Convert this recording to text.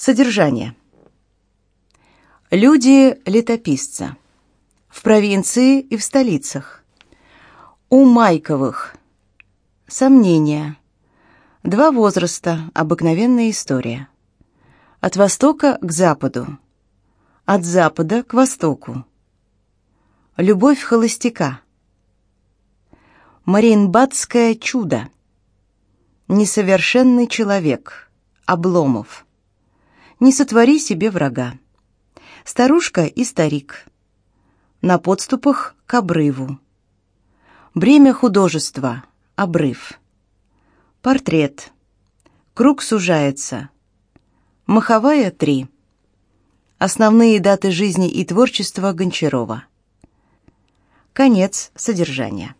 Содержание. Люди летописца. В провинции и в столицах. У Майковых. Сомнения. Два возраста. Обыкновенная история. От востока к западу. От запада к востоку. Любовь холостяка. Мариенбадское чудо. Несовершенный человек. Обломов. Не сотвори себе врага. Старушка и старик. На подступах к обрыву. Бремя художества. Обрыв. Портрет. Круг сужается. Маховая 3. Основные даты жизни и творчества Гончарова. Конец содержания.